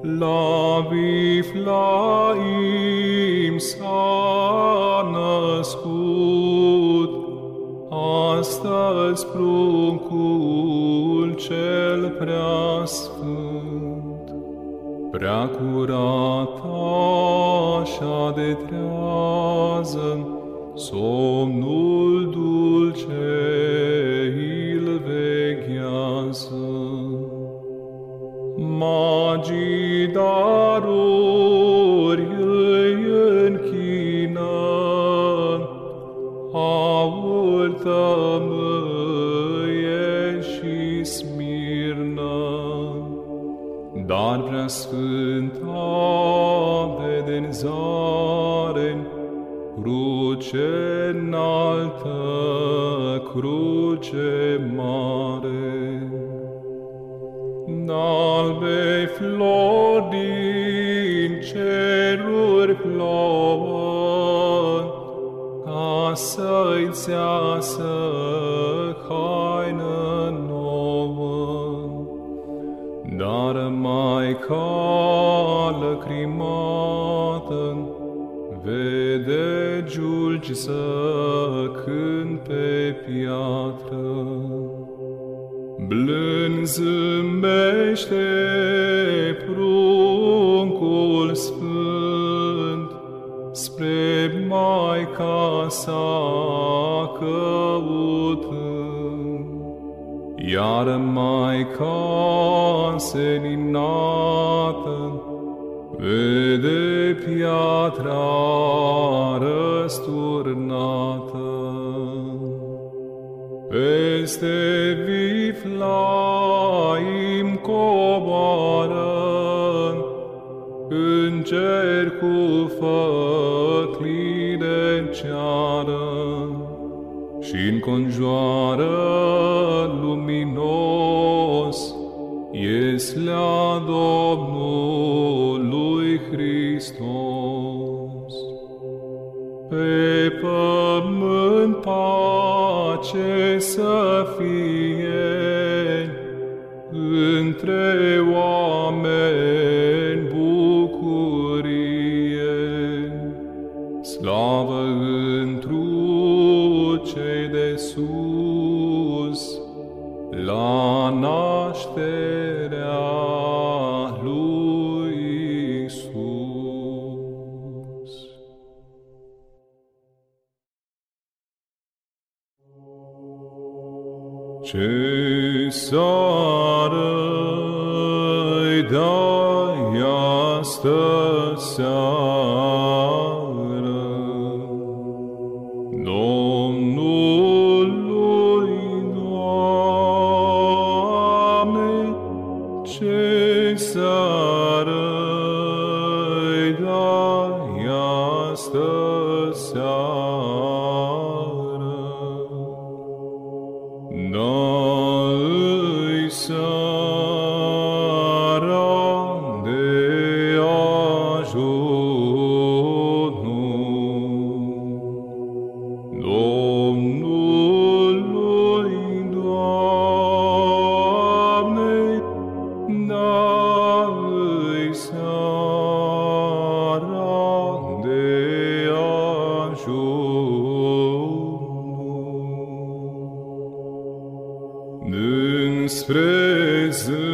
La Viflaim s-a născut, astăzi pruncul cel prea sfânt. Prea curat așa de trează, somnul dar prea sfânta vedenzare, cruce înaltă, cruce mare. N-albe flori din ceruri plouă, ca să-i țeasă giulgi să cânt pe piatră. Blând zâmbește pruncul sfânt spre Maica sa căutând. Iar Maica seninată vede piatra răsturnată. Peste Viflaim coboară, în cer cu făcline ceară, și înconjoară luminos, Ieslea Domnului pace să despreze.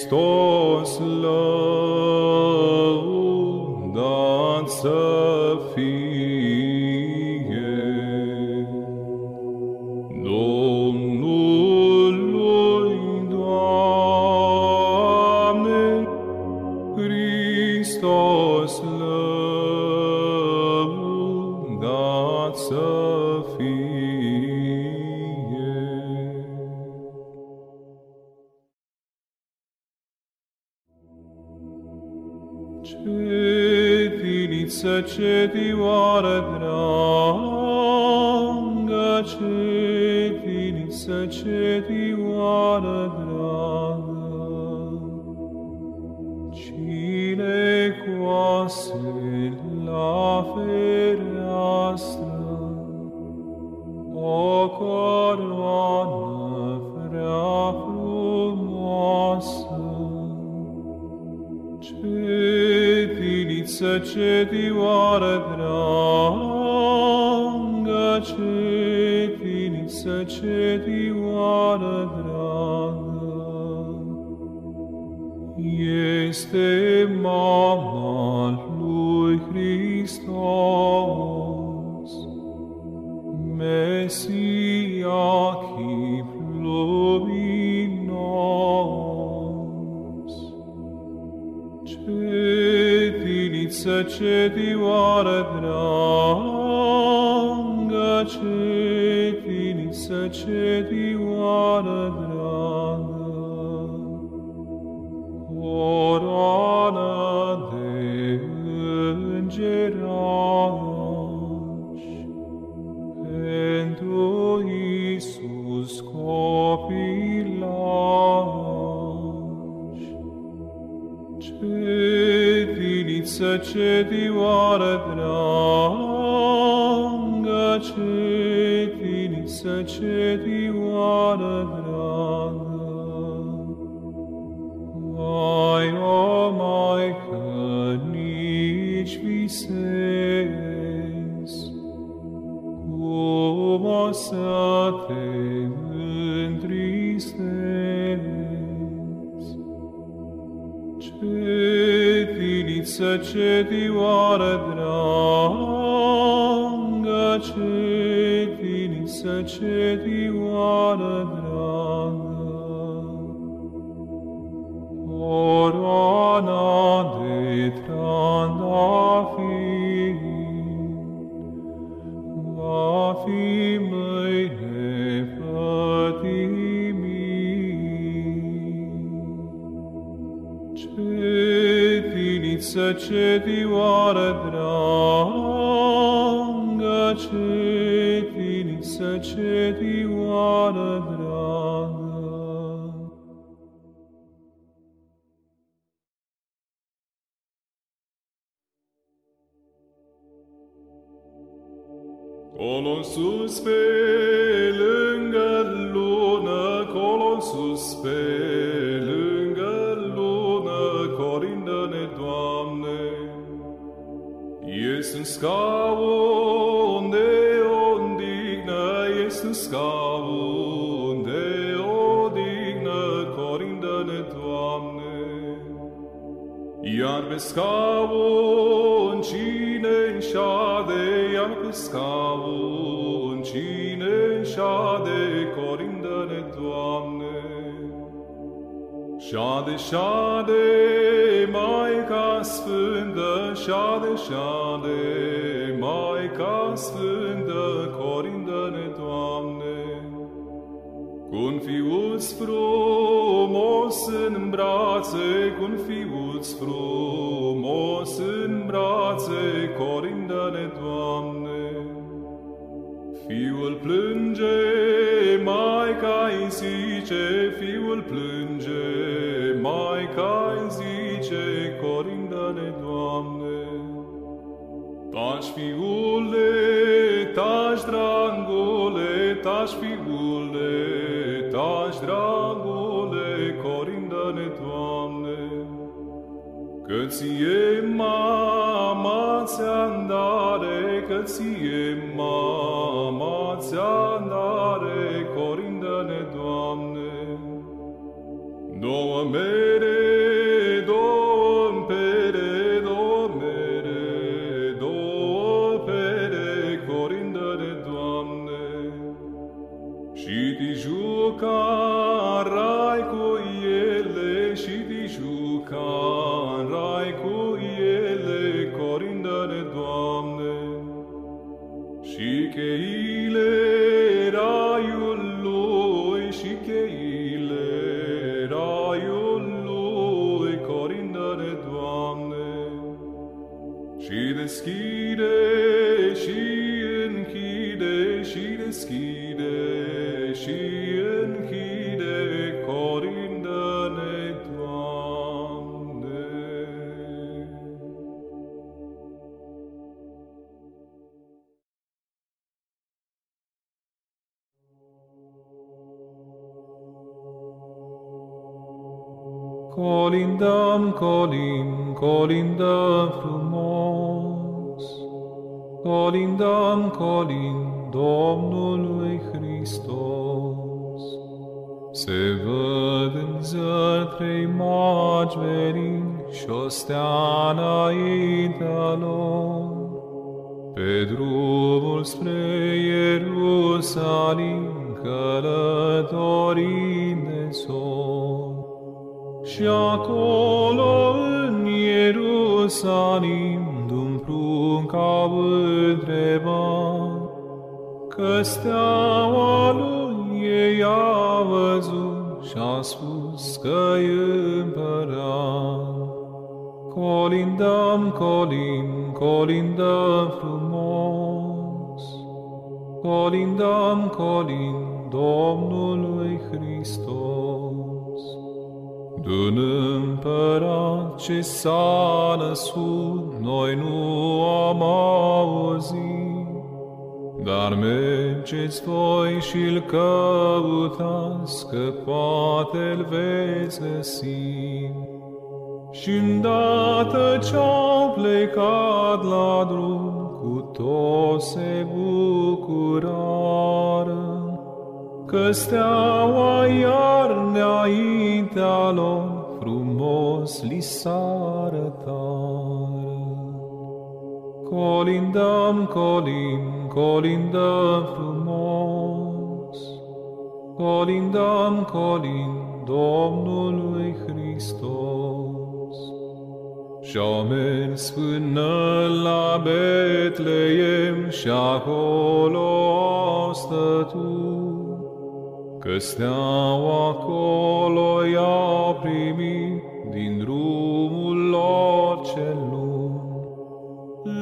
Hristos la luce di Doamne, iar pe scaun cine șade, iar pe scaun cine șade, corindă-ne, Doamne. Șade, șade, Maica Sfântă, șade, șade, Maica Sfântă, corindă-ne, Doamne. Cum fiuți frumos, frumos în brațe, cu un fiuț frumos în brațe, corindă-ne, Doamne. Fiul plânge, Maica îi zice, Fiul plânge, Maica îi zice, corindă-ne, Doamne. Taci, fiule, ție mama ți-a dare, că ție mama ți-a dare, corindă-ne, Doamne. Două mere, Colindăm, colim, colindăm frumos, colindăm, colim Domnului Hristos. Se văd în zări trei magi venind și o stea înaintea lor. Pe drumul spre Ierusalim călătorind de sol. Și acolo în Ierusalim d'un prunc au întrebat că steaua lui ei a văzut și a spus că-i împărat. Colindăm, colim, colindăm frumos, colindăm, colim Domnului Hristos. D'un împărat ce s-a născut, noi nu am auzit, dar mergeți voi și-l căutați, că poate-l veți găsi. Și îndată ce-au plecat la drum, cu toți se bucurară, că steaua iar înaintea lor frumos li s-arătară. Colindăm, colim, colindăm frumos, colindăm, colim Domnului Hristos. Și-au mers până la Betleem și acolo au stătut, că steaua acolo i-a primit din drumul lor cel lung.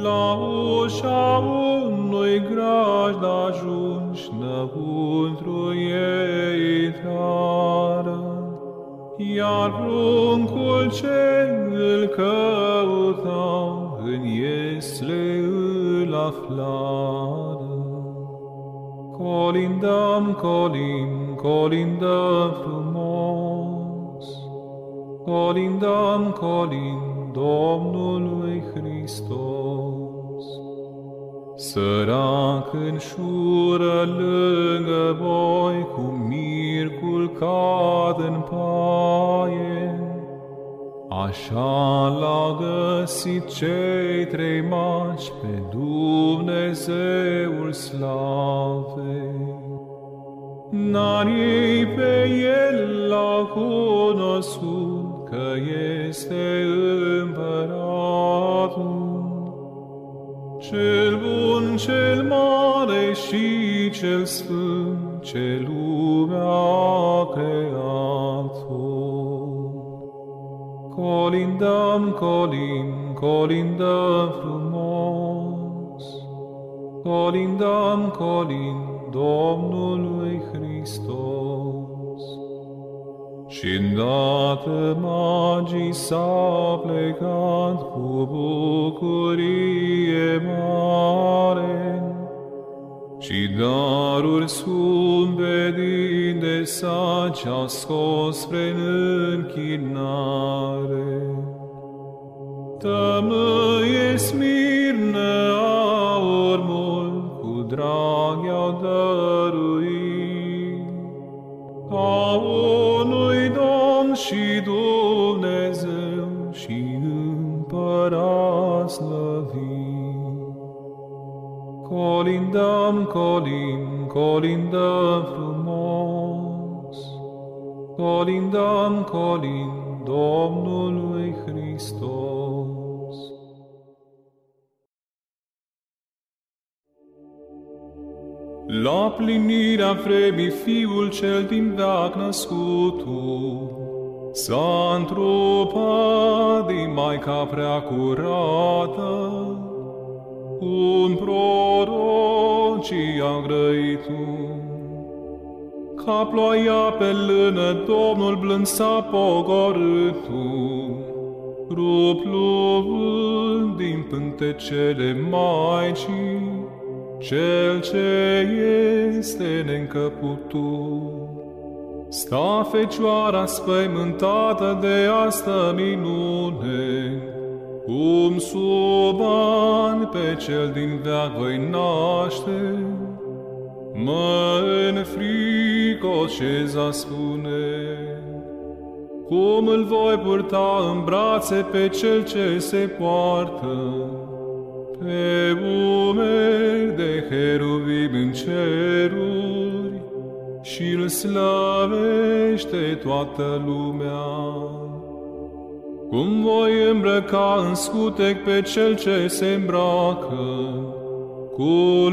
La ușa unui grajd ajungi, înăuntru ei intrară, iar pruncul ce îl căuta, în iesle îl aflară. Colindăm, colim, colindăm frumos, colindăm, colim Domnului Hristos. Sărac în șură lângă voi, cu mir culcat în paie, Așa l-au găsit cei trei maci pe Dumnezeul slavei. N-ar ei pe el l-au cunoscut că este împăratul. Cel bun, cel mare și cel sfânt, ce lumea a creat Colindăm, colim, colindăm frumos. Colindăm, colim, Domnului Hristos. Și îndată magii s-a plecat cu bucurie mare, și daruri scumpe din de sa ce-a scos spre închinare. Tămâie smirnă aurmul, cu drag i-au dăruit, a unui Domn și Dumnezeu și împărat slăvit. Colindăm, colim, colindăm frumos, colindăm, colim Domnului Hristos. La plinirea vremii Fiul cel din veac născutul, S-a întrupat din Maica prea curată, un prorocii a grăit Ca ploaia pe lână, Domnul blând s-a pogorât Rup din pântecele Maicii, Cel ce este neîncăputul. Sta Fecioara spăimântată de asta minune, cum sub ani pe cel din veac voi naște, mă înfricocez a spune. Cum îl voi purta în brațe pe cel ce se poartă, pe umeri de heruvim în ceruri, și îl slăvește toată lumea. Cum voi îmbrăca în scutec pe cel ce se îmbracă, cu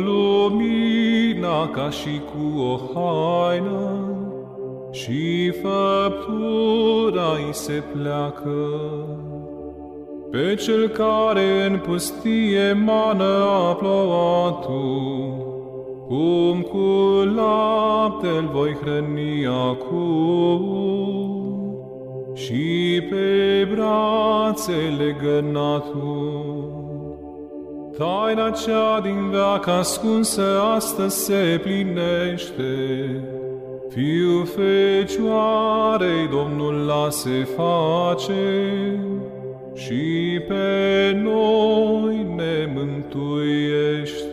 lumina ca și cu o haină, și făptura îi se pleacă. Pe cel care în pustie mană a plouatul, cum cu lapte-l voi hrăni acum, și pe brațe legănatul. Taina cea din veac ascunsă astăzi se plinește, Fiu Fecioarei Domnul la se face, și pe noi ne mântuiește.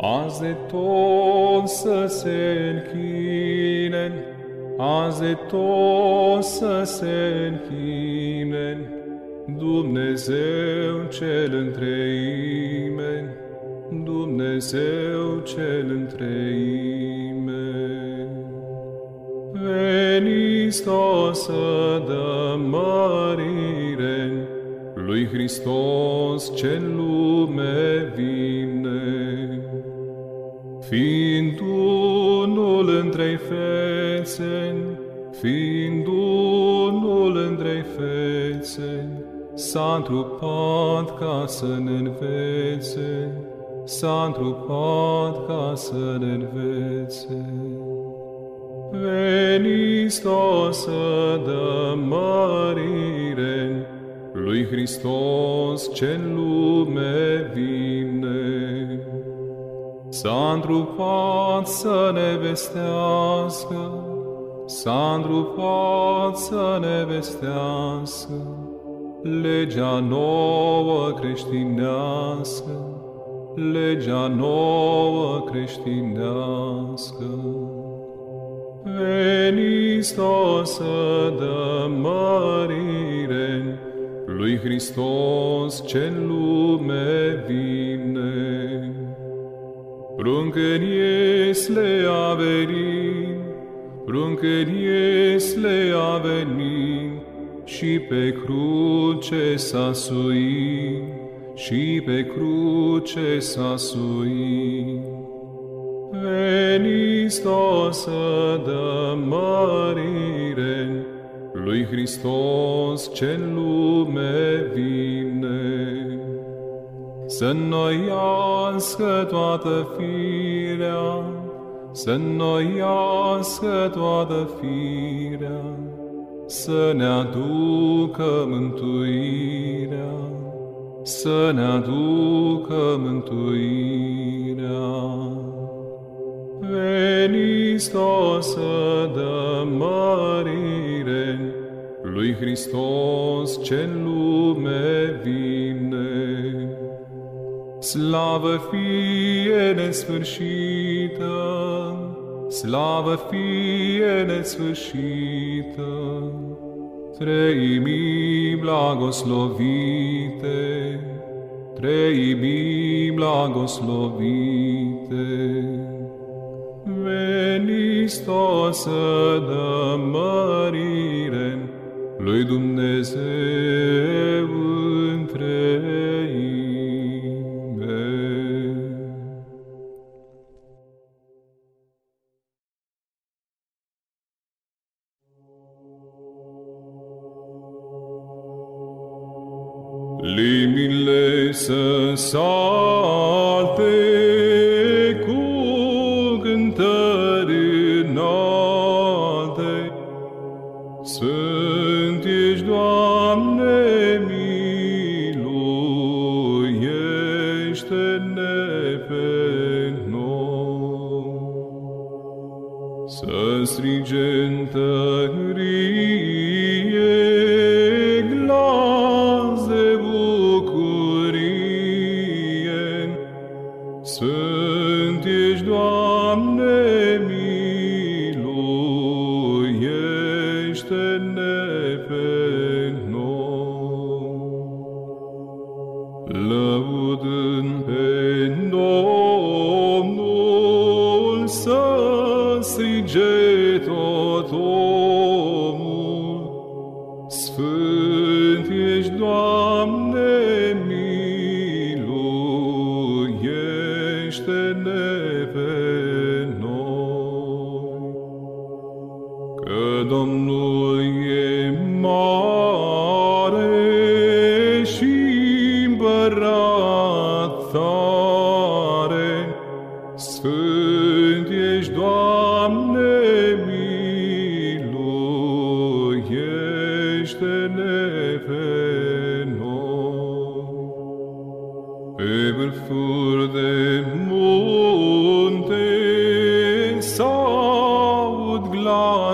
Azi de tot să se închine, azi de tot să se închine, Dumnezeu cel întreime, Dumnezeu cel întreime. Veniți să dăm mărire lui Hristos cel lume vine fiind unul între fețe, fiind unul între fețe, s-a întrupat ca să ne învețe, s-a întrupat ca să ne învețe. Veniți să dăm mărire lui Hristos ce lume vine. S-a întrupat să ne vestească, S-a întrupat să ne vestească, Legea nouă creștinească, Legea nouă creștinească. Veniți să dăm mărire lui Hristos ce lume vine. Pruncări le a venit, pruncări le a venit, și pe cruce s-a suit, și pe cruce s-a suit. Veni să dă mărire lui Hristos ce lume vine. Să noiască toată firea, să noiască toată firea, să ne aducă mântuirea, să ne aducă mântuirea. Veni să dă mărire lui Hristos ce lume vine. Slavă fie nesfârșită, slavă fie nesfârșită, treimii blagoslovite, treimii blagoslovite. Venisto să dă mărire lui Dumnezeu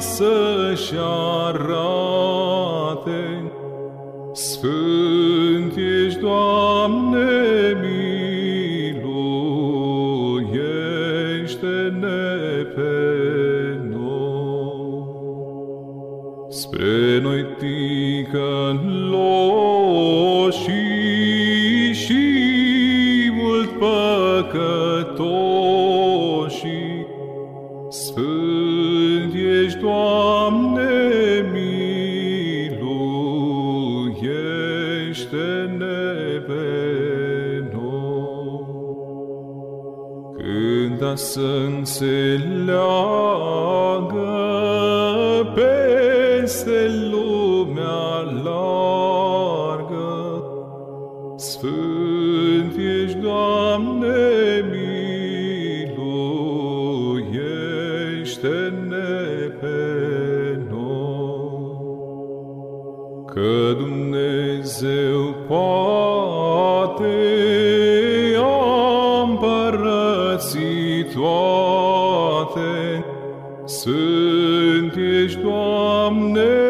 să-și arate. Să înțeleagă peste lumea largă, Sfânt ești, Doamne, miluiește-ne că Dumnezeu poate Sunt ești, Doamne,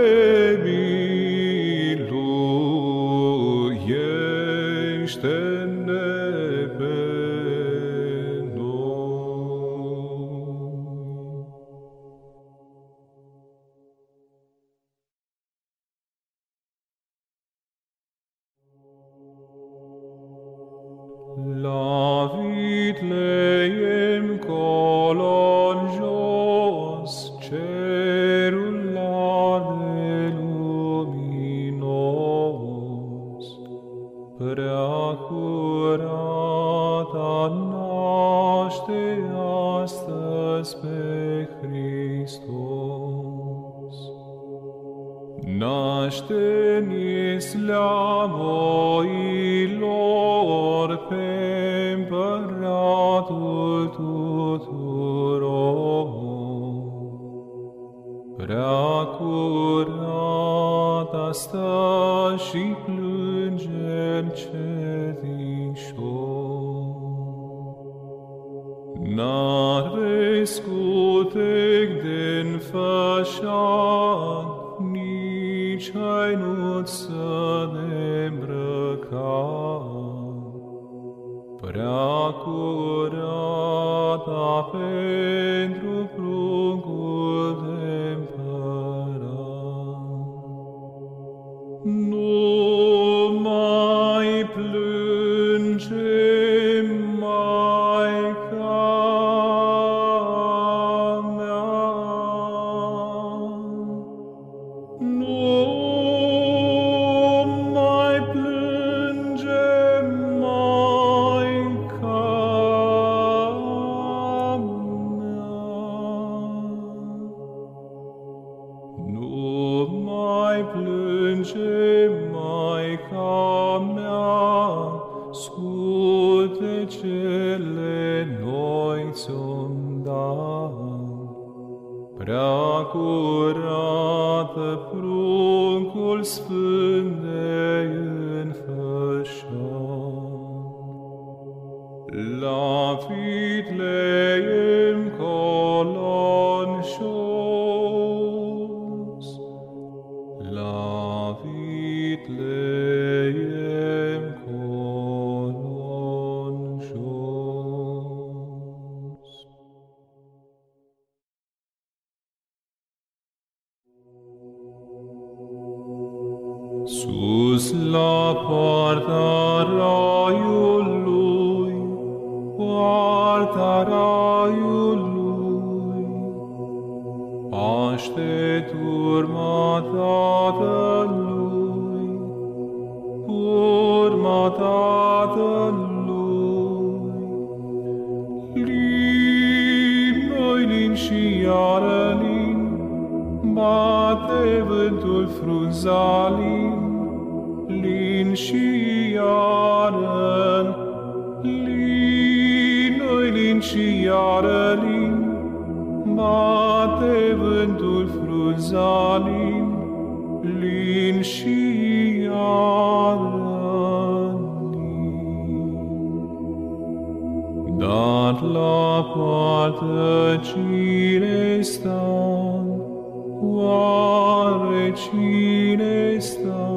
Oare cine sta?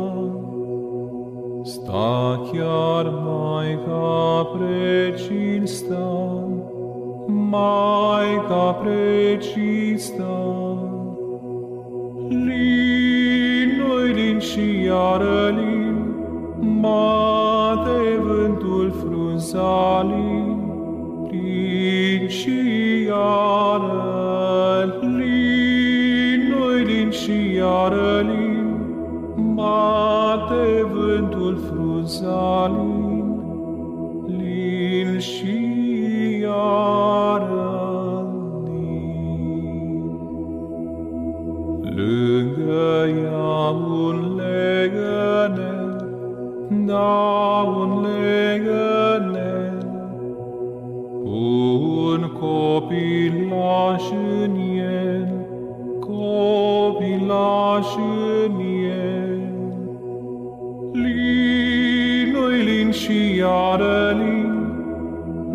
Sta chiar mai Maica precinsta, Maica precinsta. Lin, noi lin și iară lin, Bate vântul frunzalin, iar rălin, bate vântul frunzalin, lin și iar Lângă ea un legănel, da un legănel, un copilaș în pași în el. Linoi lin și iară lin,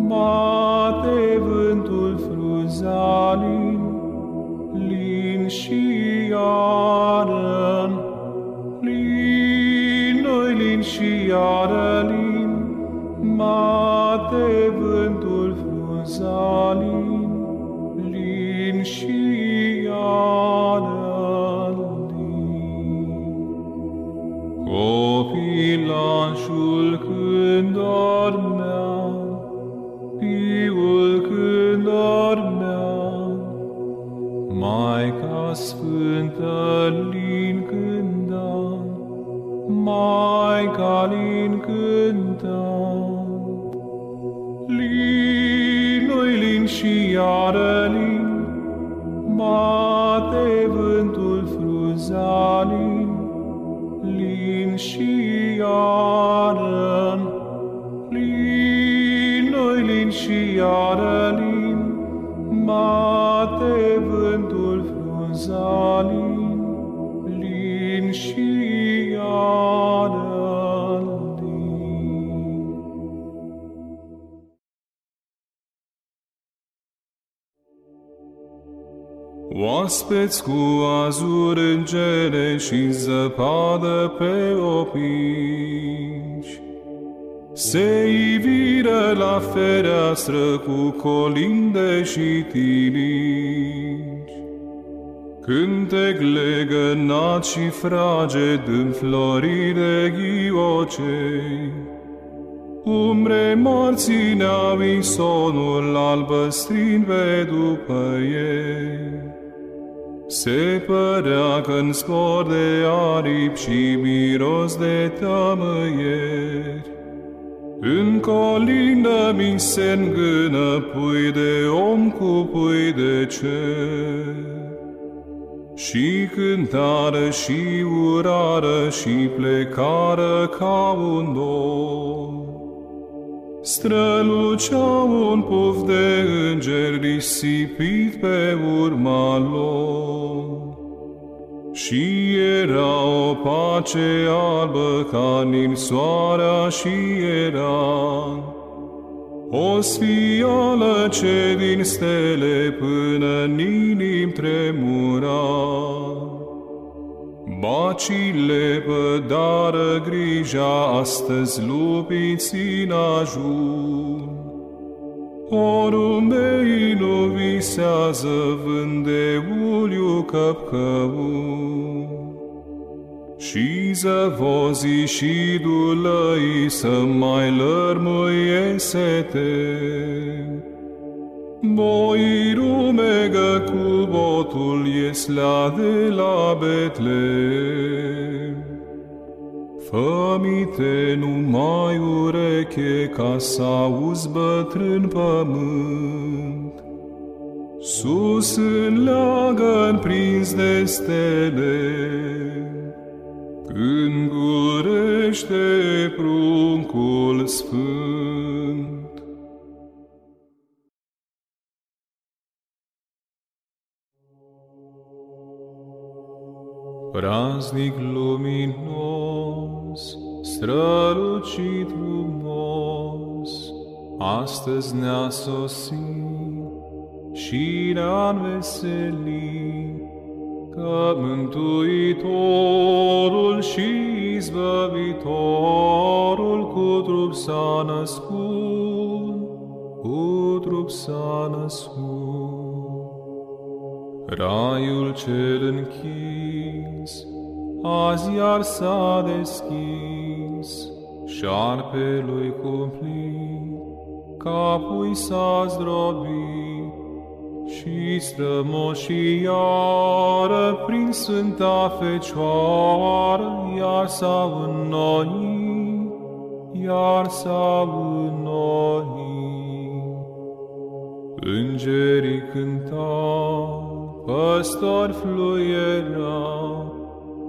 mate vântul fruzalin, lin și iară linoi lin și iară lin, mate Maica Sfântă lin cânta, Maica lin cânta. Linui lin și iară lin, Bate vântul frunzalin, Lin și iară, Linui lin și iară lin, Oaspeți cu azur îngere și zăpadă pe opici, se iviră la fereastră cu colinde și tirici. Cântec legănat și frage din florire ghiocei, Umbre marți țineau sonul albăstrin pe după ei. Se părea că în spor de aripi și miros de tămăieri, În colină mi se îngână pui de om cu pui de cer. Și cântară și urară și plecară ca un dor. Străluceau un puf de îngeri risipit pe urma lor. Și era o pace albă ca ninsoarea și era o sfială ce din stele până în inim tremura. Bacile pădară grija, astăzi lupiți în ajun. Porumbei nu visează vânde uliu căpcăun. Și zăvozii și dulăi să mai lărmâie sete. Boi rumegă cu botul ieslea de la Betlem. Fămite numai ureche ca să auzi bătrân pământ. Sus în leagăn prins de stele, când gurește pruncul sfânt. Praznic luminos, strălucit frumos, astăzi ne-a sosit și ne-a înveselit că Mântuitorul și Izbăvitorul cu trup s-a născut, cu trup s-a născut. Raiul cel închis, azi iar s-a deschis, șarpelui cumplit, capul s-a zdrobit, și strămoșii iară prin Sfânta Fecioară, iar s-au înnoit, iar s-au înnoit. Îngerii cântau, păstori fluierau,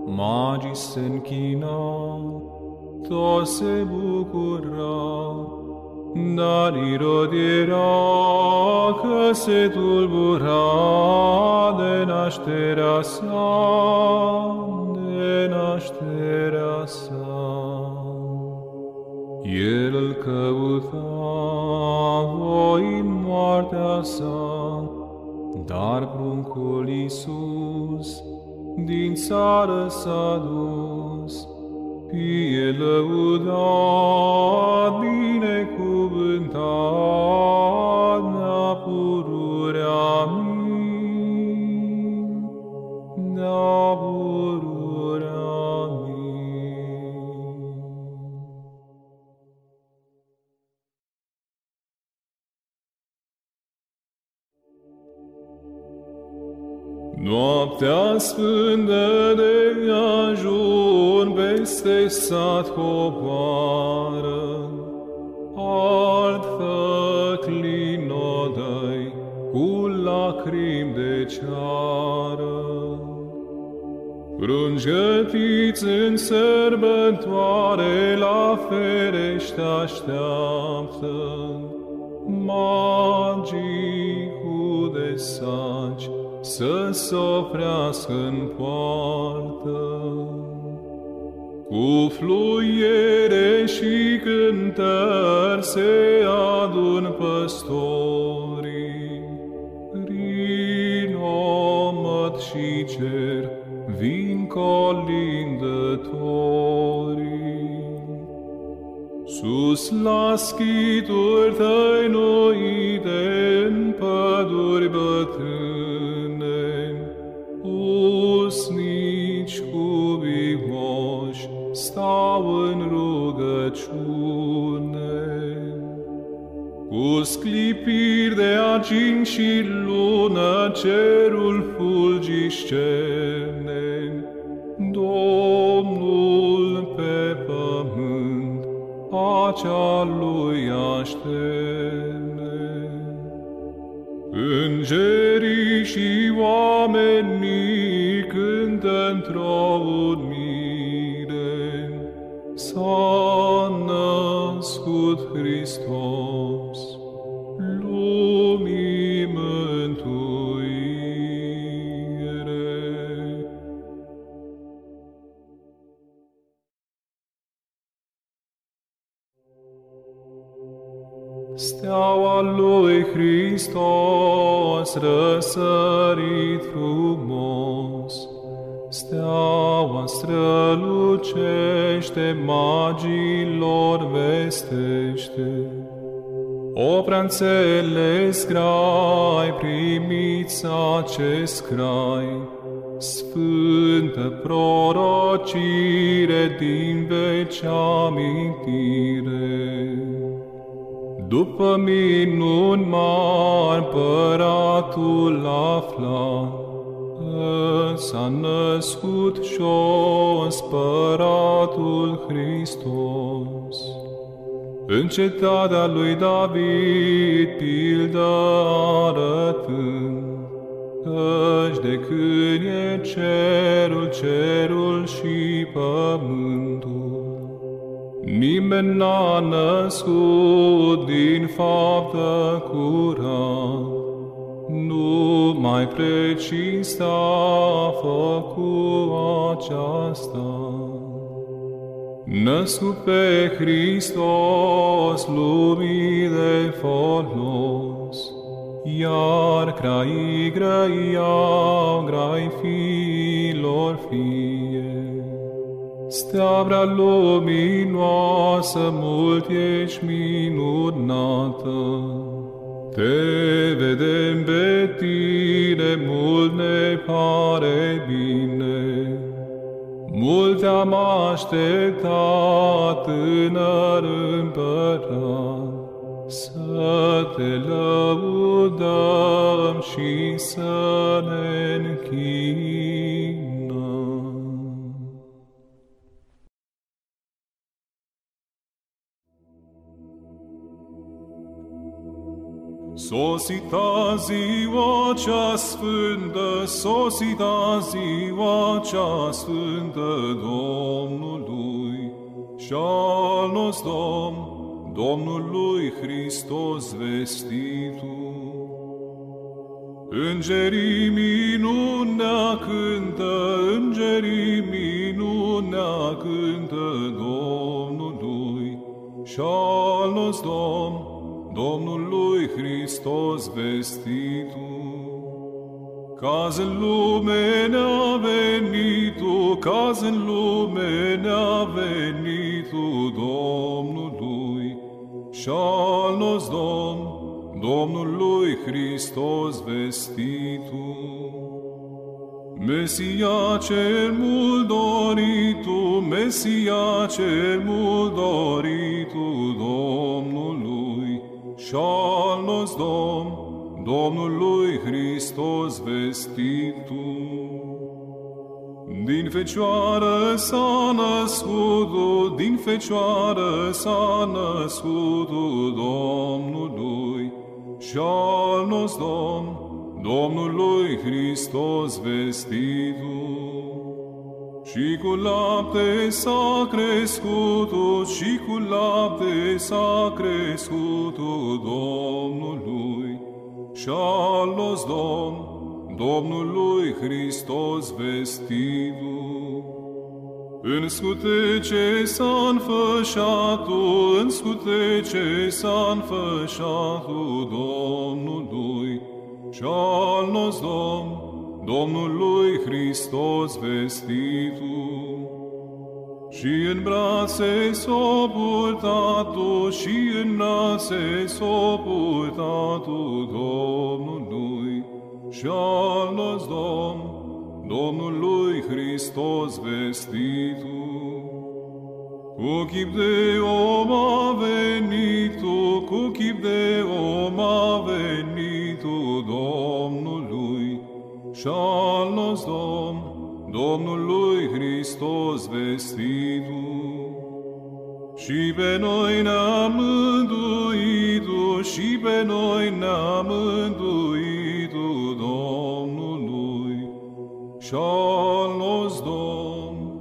magii se închinau, toți se bucurau, dar irod era că se tulbura de nașterea sa, de nașterea sa. El îl căuta voi în moartea sa, dar pruncul Iisus din țară s-a dus. Fie lăudat, binecuvântat, Noaptea sfântă de ajun peste sat coboară, altfă clinodăi cu lacrimi de ceară. Frungătiți în sărbătoare la ferește așteaptă, magii cu de saci să soprească în poartă. Cu fluiere și cântări se adun păstorii, prin omăt și cer vin colindătorii. Sus la schituri tăinuite în păduri bătrâne, stau în rugăciune. Cu sclipiri de argint și lună cerul fulgiscene, Domnul pe pământ pacea lui așterne. Înțeles grai, primiți acest grai, Sfântă prorocire din veci amintire. După minuni mari, păratul afla, s-a născut jos păratul Hristos. În cetatea lui David, pildă arătând, Căci de când e cerul, cerul și pământul, Nimeni n-a născut din faptă curat, numai precis a făcut aceasta. Născut pe Hristos lumii de folos, iar crai grăiau grai fiilor fie. Stea prea luminoasă, mult ești minunată. Te vedem pe tine, mult ne pare bine. Mult am așteptat, tânăr împărat, să te lăudăm și să ne închinăm. Sosita ziua cea sfântă, sosita ziua cea sfântă Domnului, și al nostru Domn, Domnului Hristos vestitul. Îngerii minunea cântă, îngerii minunea cântă Domnului, și al nostru Domn, Domnului Hristos vestitul. Caz în lume ne-a venit tu, caz în lume ne-a venit tu, Domnului, și al nos Domn, Domnului Hristos vestitul. Mesia cel mult doritu, Mesia cel mult doritu Domnului, și al nos Domn, Domnului Hristos vestitu. Din fecioară s-a născut, din fecioară s-a născut Domnului, și al nos Domn, Domnului Hristos vestitul. Și cu lapte s-a crescut, și cu lapte s-a crescut Domnului, și al los Domn, Domnului Hristos vestitul. În scutece s-a înfășat în scutece s-a înfășat Domnului, și al nos Domn, Domnului Hristos vestitul. Și în brațe s-o purtatu, și în brațe s-o purtatu Domnului, și al nos Domn, Domnului Hristos vestitul. Cu chip de om a venit tu, cu chip de om a venit tu Domnului, și al nos Domn, Domnului Hristos vestitul. Și pe noi ne-a mântuit și pe noi ne-a mântuit Domnului, și al nos Domn,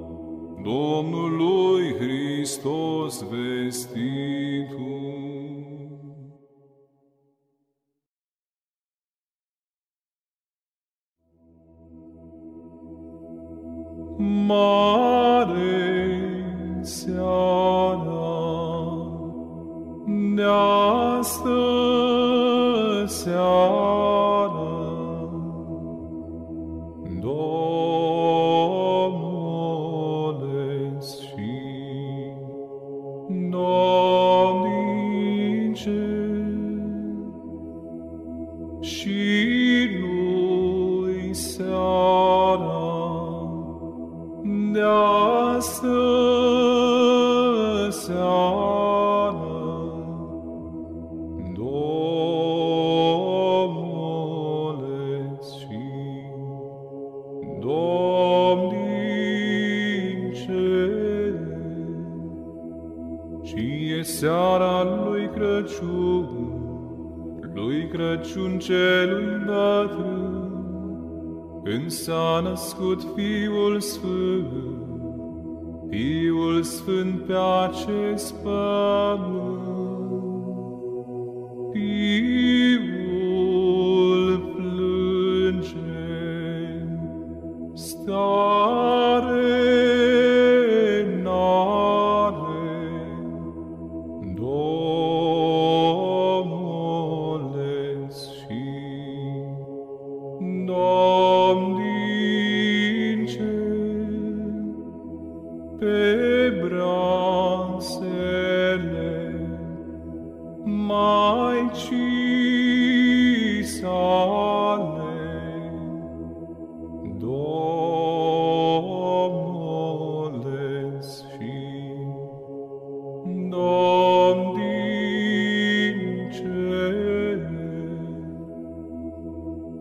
Domnului Hristos vestitul. Mare seara, neastă seara, Crăciun celui bătrân, când s-a născut Fiul Sfânt, Fiul Sfânt pe acest pământ.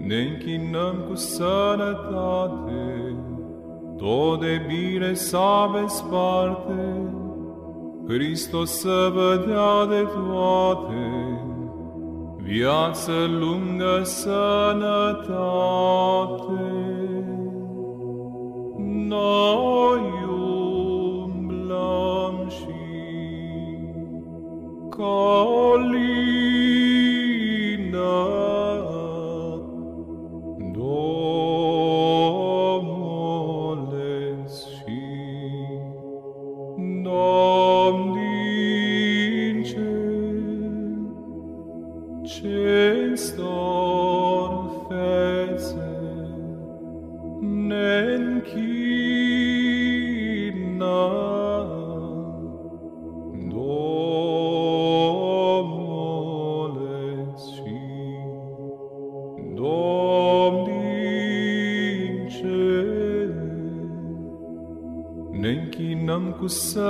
Ne închinăm cu sănătate, tot de bine să aveți parte, Hristos să vă dea de toate, viață lungă sănătate. Noi umblăm și colină,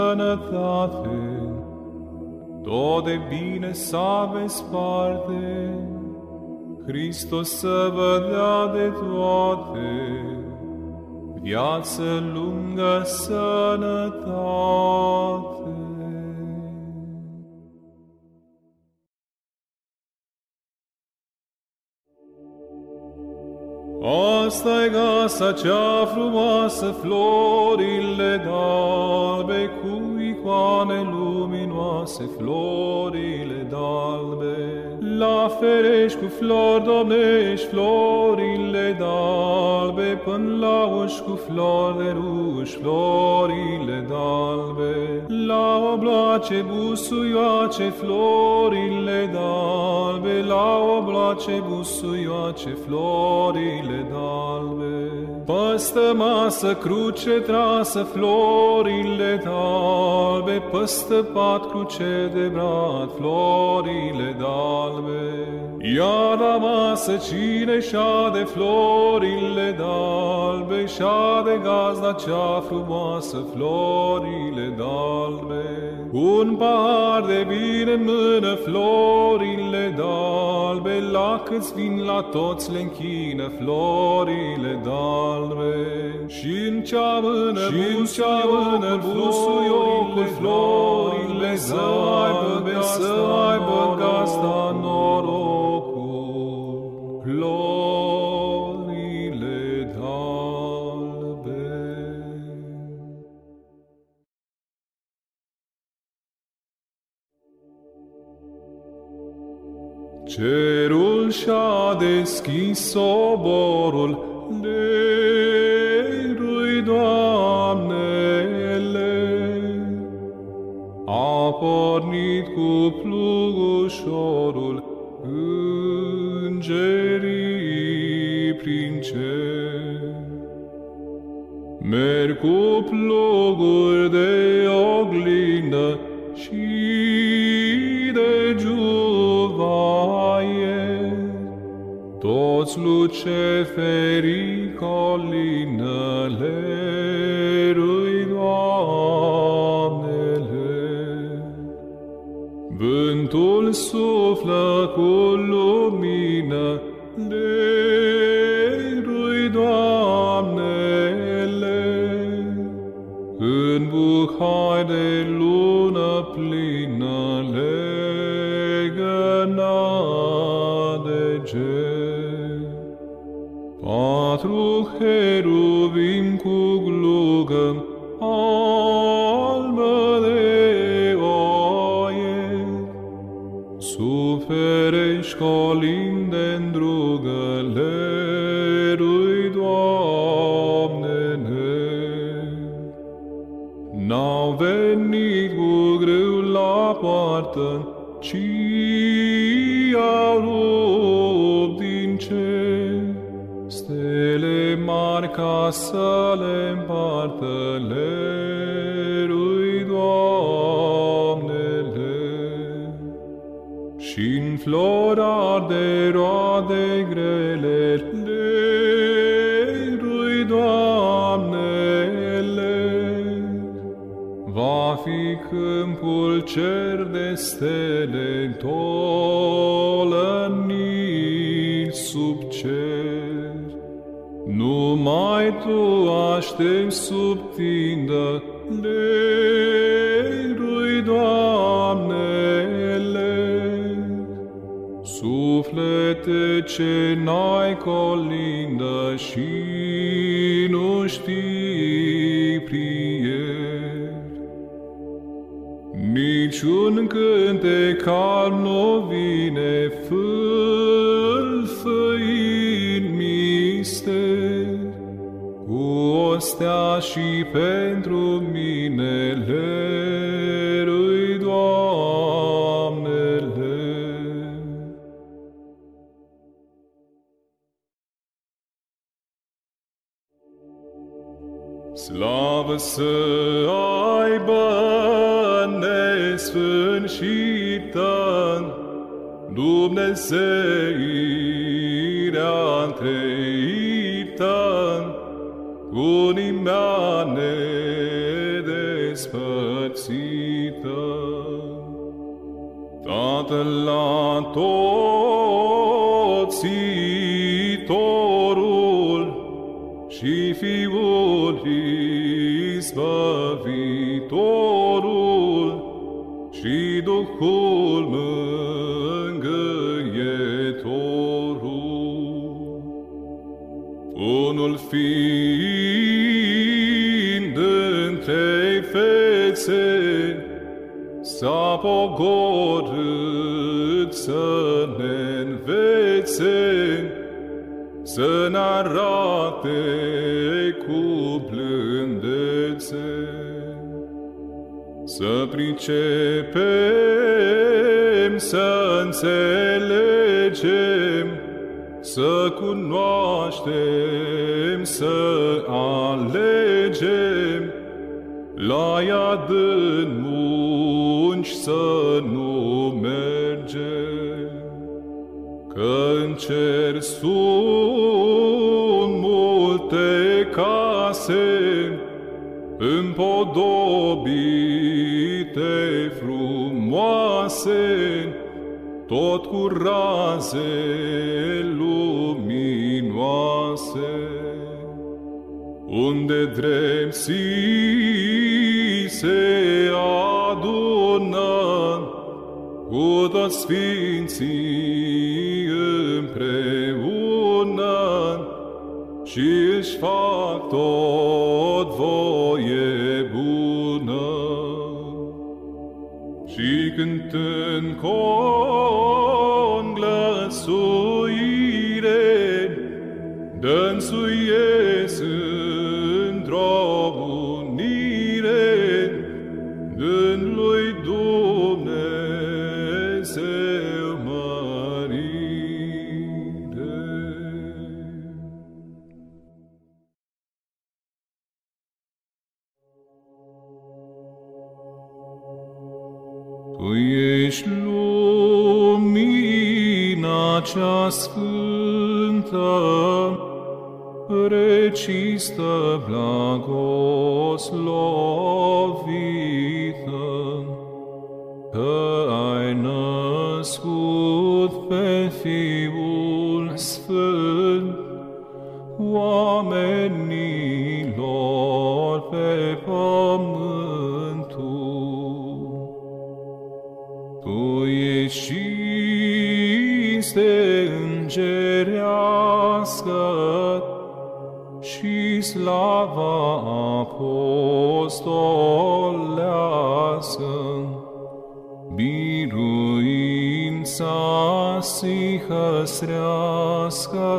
sănătate, tot de bine să aveți parte, Hristos să vă dea de toate, viață lungă, sănătate. Asta e casa cea frumoasă, florile dalbe, cu icoane luminoase, florile dalbe. La ferești cu flori domnești, florile dalbe, până la uși cu flori de ruși, florile dalbe. La obloace busuioace, florile dalbe, la obloace busuioace, florile dalbe. Păstă masă, cruce trasă, florile dalbe, păstă pat, cruce de brat, florile dalbe. Iar la masă cine și-a de florile dalbe, și-a de gazda cea frumoasă, florile dalbe. Un pahar de bine în mână, florile dalbe, la câți vin la toți le închină, florile dalbe. Și în cea mână, și în cea mână, busuiorile, florile, să aibă, să aibă gazda norocul, florile dalbe. Cerul și-a deschis soborul, Lerui, Doamnele, a pornit cu plugușorul îngerii prin cer. Merg cu pluguri de oglindă și de juvaie, toți luceferii colinăle lui Doamnele. Vântul suflă cu lumină de lui Doamnele, în buhai de lună plină legăna de ger. Patru heruvim cu glugă suferești colinde-n drugăle lui Doamnele. N-au venit cu greu la poartă, ci au rupt din cer stele mari ca să le împartă lerui Și-n flori arde roade grele lerui Doamnele. Va fi câmpul cer de stele tolănit sub cer. Numai Tu aștepți sub tindă Suflete ce n-ai colindă și nu știi prieri, Niciun cântec calm nu vine fâlfăind mister, cu ostea și pentru mine lerui Slavă să aibă nesfârșită Dumnezeirea întreită cu nimea nedespărțită. Tatăl la toți Izbăvitorul și Duhul Mângâietorul. Unul fiind între fețe, s-a pogorât să ne învețe, să ne arate cu blândețe, să pricepem, să înțelegem, să cunoaștem, să alegem, la iad în munci să nu mergem. Că în cer sunt multe case împodobite frumoase, tot cu raze luminoase, unde drepții se adună cu toți sfinții împreună și își fac tot voie Și cântând sihăsrească,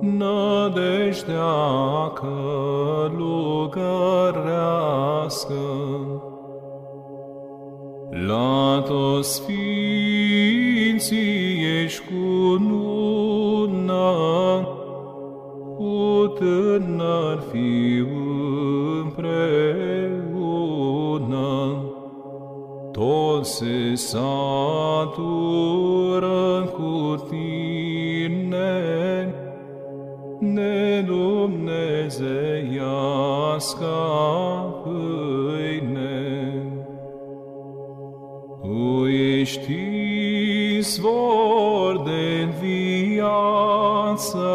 nădejdea călugărească. La toți se satură cu tine, nedumnezeiasca pâine. Tu ești izvor de viață,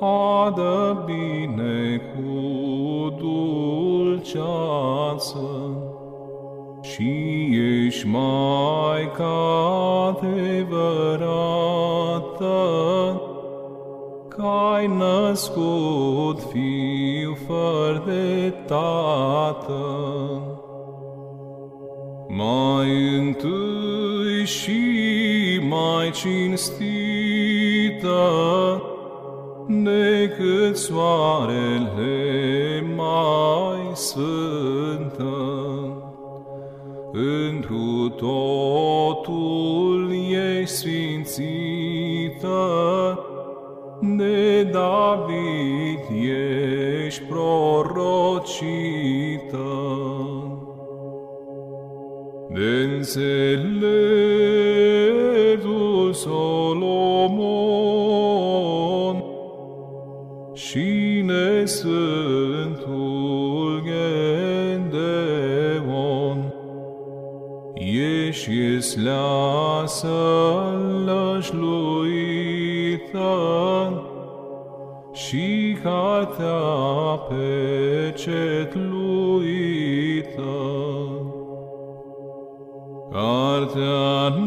adă bine cu dulceață. Și ești Maica adevărată, că-ai născut fiu fără de tată. Mai întâi și mai cinstită decât soarele mai sfântă. Întru totul ești sfințită, de David ești ești prorocită. De înțeleptul Solomon și nesfântul ești sleasă lășluită, și cartea pecetluită. Cartea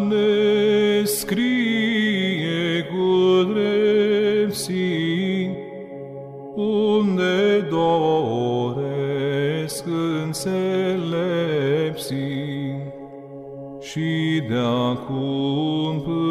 ne scrie cu drepții, unde doresc înțelepții și de acum până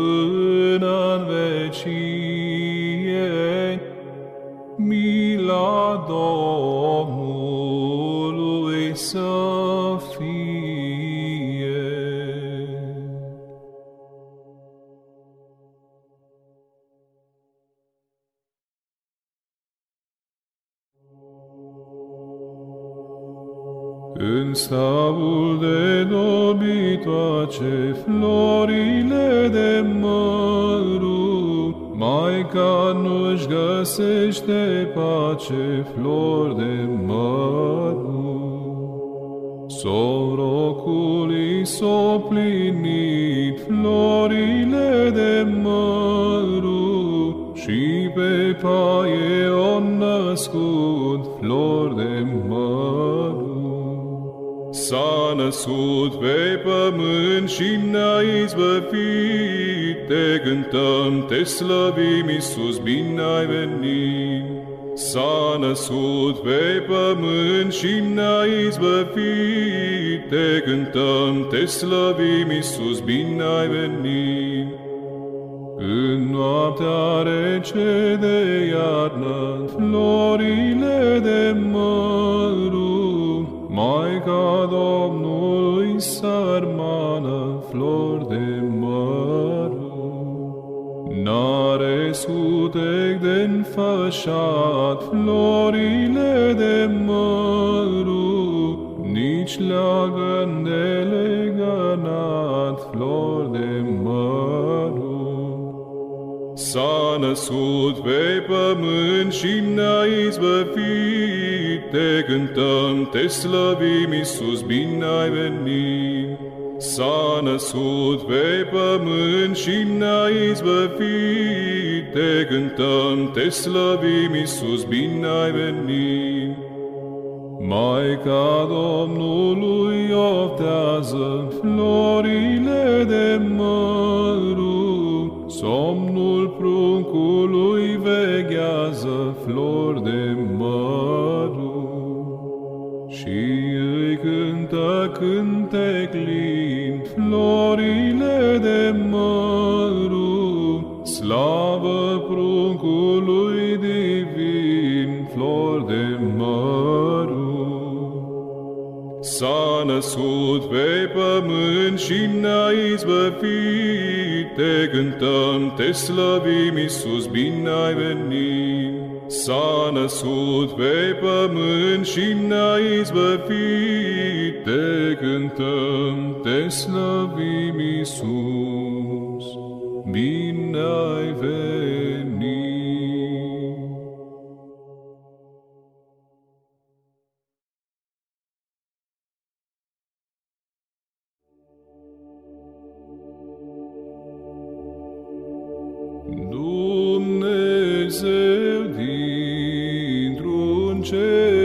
dobitoace florile de mărut, Maica nu-și găsește pace flori de mărut. Sorocul i s-o plinit florile de mărut și pe paie o născut flori de născut pe pământ și ne-a izbăvit, te cântăm, te slăvim, Iisus, bine ai venit. S-a născut pe pământ și ne-a izbăvit, te cântăm, te slăvim, Iisus, bine ai venit. În noaptea rece de iarnă, florile de mărut, Maica Domnului sărmană flori de mărut. N-are scutec de înfășat florile de mărut, nici leagăn de legănat flori de S-a născut pe pământ și ne-a izbăvit, te cântăm, te slăvim, Iisus, bine ai venit. S-a născut pe pământ și ne-a izbăvit, te cântăm, te slăvim, Iisus, bine ai venit. Maica Domnului oftează florile de mărut, somnul pruncului veghează flori de mărut. Și îi cântă cântec lin florile de mărut, slavă pruncului divin flori de mărut. S-a născut pe pământ și ne-a izbăvit, te cântăm, te slăvim, Iisus, bine ai venit. S-a născut pe pământ și ne-a izbăvit, te cântăm, te slăvim, Iisus, bine ai venit. Dumnezeu dintr-un începutul,